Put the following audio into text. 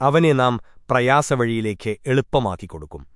അവനെ നാം പ്രയാസവഴിയിലേക്ക് എളുപ്പമാക്കിക്കൊടുക്കും